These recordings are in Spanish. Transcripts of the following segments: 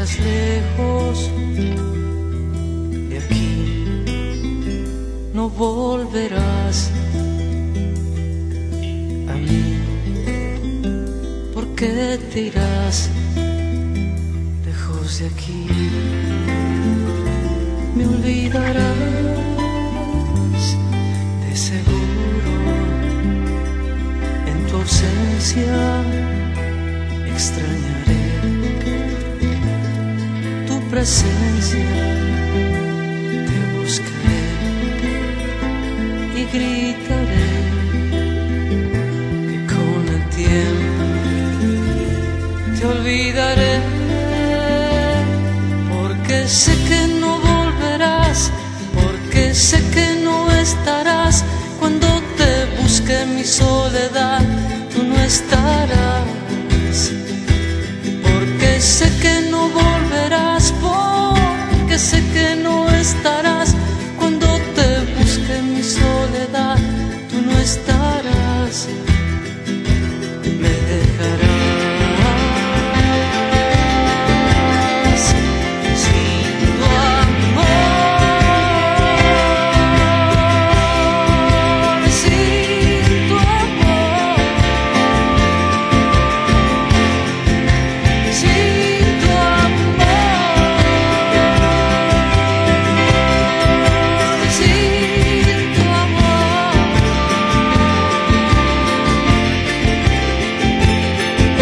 estás lejos de aquí, no volverás a mí, porque te irás lejos de aquí, me olvidarás de seguro en tu ausencia presencia te buscaré y gritaré que con el tiempo te olvidaré porque sé que no volverás porque sé que no estarás cuando te busque mi soledad. Tú no estarás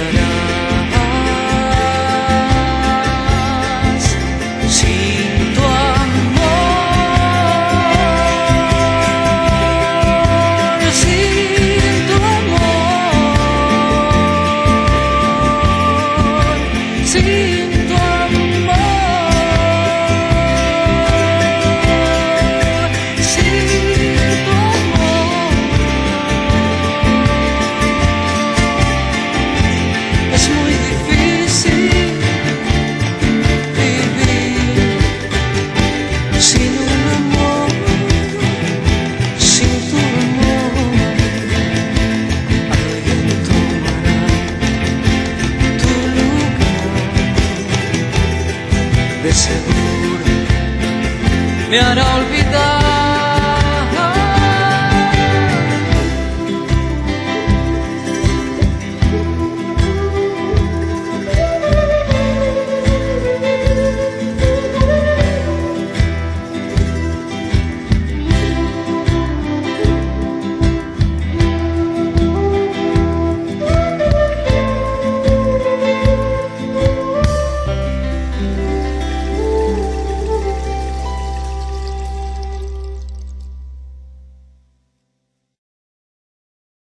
turn out. Seguro me hará olvidar.